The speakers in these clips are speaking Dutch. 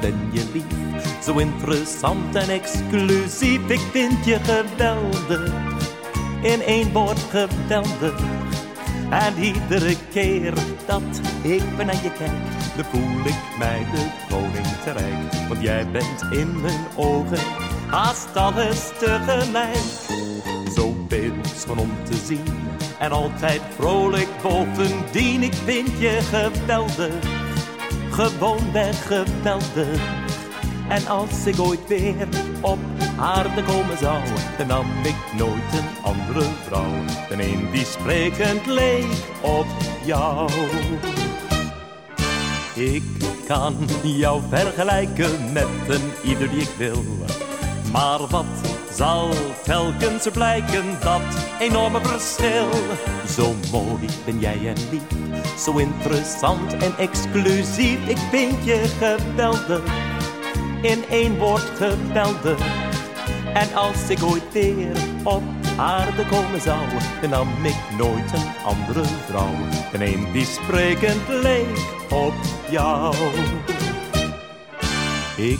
ben je lief. Zo interessant en exclusief, ik vind je geweldig. In één woord geweldig. En iedere keer dat ik ben naar je kijk, dan voel ik mij de koning te rijk. Want jij bent in mijn ogen haast alles tegelijk. Zo beeldschoon om te zien en altijd vrolijk bovendien. Ik vind je geweldig, gewoon weg geweldig. En als ik ooit weer op aarde komen zou, dan nam ik nooit een andere vrouw dan een die sprekend leek op jou. Ik kan jou vergelijken met een ieder die ik wil. Maar wat zal telkens blijken, dat enorme verschil. Zo mooi ben jij en lief, zo interessant en exclusief. Ik vind je geweldig, in één woord geweldig. En als ik ooit weer op aarde komen zou, dan nam ik nooit een andere vrouw. Dan een die sprekend leek op jou. Ik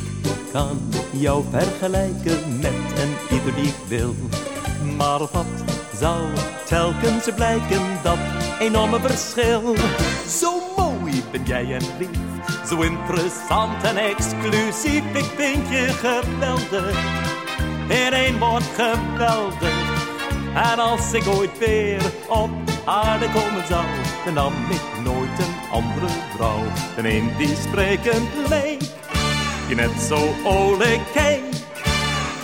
kan jou vergelijken met een ieder die ik wil. Maar wat zal telkens blijken, dat enorme verschil? Zo mooi ben jij en lief, zo interessant en exclusief. Ik vind je geweldig, in één woord geweldig. En als ik ooit weer op aarde komen zou, dan nam ik nooit een andere vrouw dan een die sprekend leek je net zo olijk keek.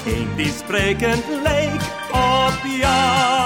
Een die sprekend leek op jou.